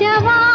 姐夫